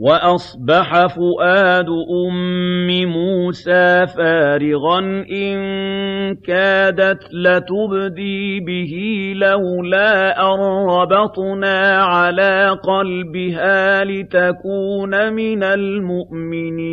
وَأَصْبَحَ فُؤَادُ أُمِّ مُوسَىٰ فَارِغًا إِن كَادَتْ لَتُبْدِي بِهِ لَوْلَا أَن رَّبَطْنَا عَلَىٰ قَلْبِهَا لِتَكُونَ مِنَ الْمُؤْمِنِينَ